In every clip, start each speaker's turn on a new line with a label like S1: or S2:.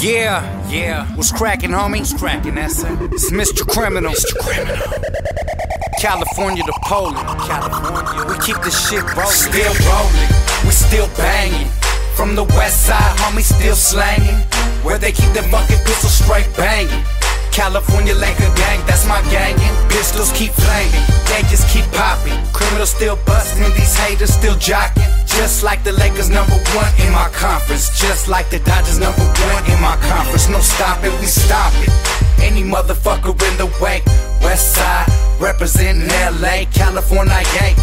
S1: Yeah, yeah. What's cracking, homie? What's cracking, that's it. It's Mr. Criminal. Mr. Criminal. California to Poland. California. We keep this shit rolling. Still rolling. We still banging. From the west side, homie, still slanging. Where they keep the fucking pistol straight banging. California Laker gang, that's my gangin'. Pistols keep flaming, just keep popping. Criminals still busting, these haters still jocking. Just like the Lakers number one in my conference. Just like the Dodgers number one in my conference. No stopping, we stop it. Any motherfucker in the way. West side, representing LA, California, yeah.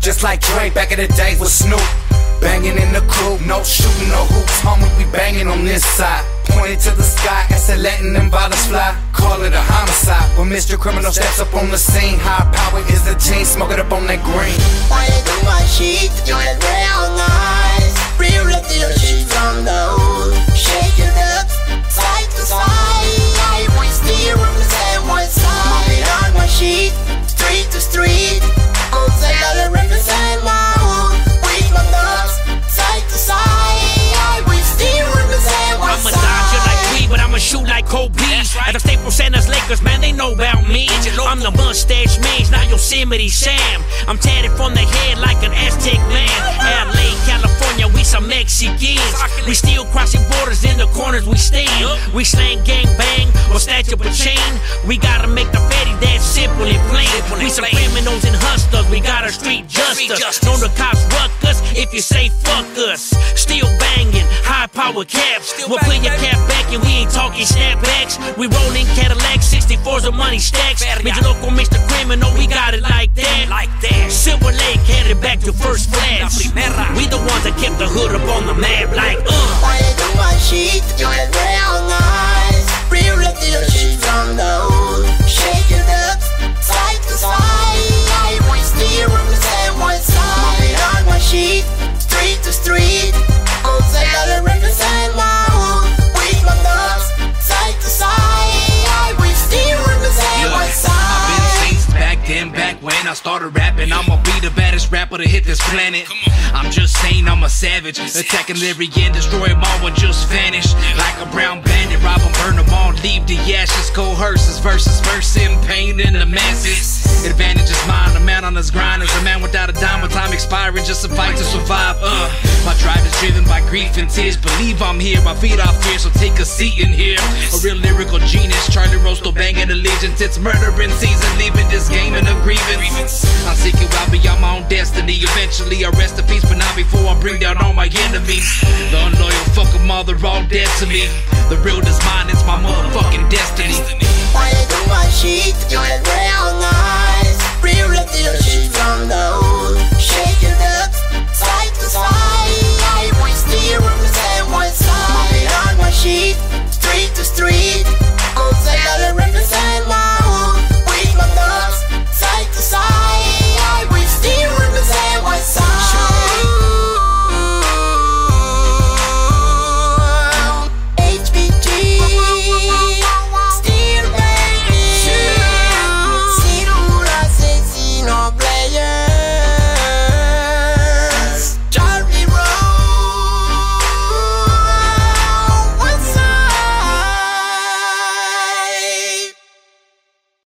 S1: Just like Dre back in the day with Snoop. Banging in the crew, no shooting, no hoops, homie, we banging on this side. Pointed to the sky, I said letting them bottles fly. Call it a homicide. When Mr. Criminal steps up on the scene, high power is the chain, smoke it up on that green.
S2: Why you do my shit? You look real nice.
S3: Center's man, they know about me. I'm the mustache man, not Yosemite Sam. I'm tatted from the head like an Aztec man. LA, California, we some Mexicans. We still crossing borders in the corners we stand. We slang gang bang or snatch up a chain. We gotta make the fatty that simple and plain. We some criminals and hustlers, we got a street justice. Known the cops ruck us if you say fuck us. Still banging, high power caps. We'll put your cap back and we ain't talking snapbacks. We rolling Cadillac 64s of money stacks. Major local Mr. Criminal, we got it like that. Like that. Silver Lake headed back to first class. We the ones that kept the hood up on the map like uh.
S2: Why you do my shit? You look real nice. To
S4: hit this planet. I'm just saying I'm a savage, attacking every end, destroy them all and just vanish. Like a brown bandit, rob them, burn them all, leave the ashes, coerces versus verse in pain in the masses. Advantage is mine, a man on his grind is a man without a dime, with time expiring, just a fight to survive. Uh, my drive is driven by grief and tears. Believe I'm here, my feet are fear, so take a seat in here. A real lyrical genius, Charlie Rose still banging allegiance. It's murder in season, leaving this game in a grievance. I'm seeking out beyond my own destiny. Eventually, I rest in peace, but not before I bring down all my enemies. The unloyal fucking mother, all dead to me. The real is mine, it's my motherfucking destiny.
S2: Why you do my shit? You look real nice.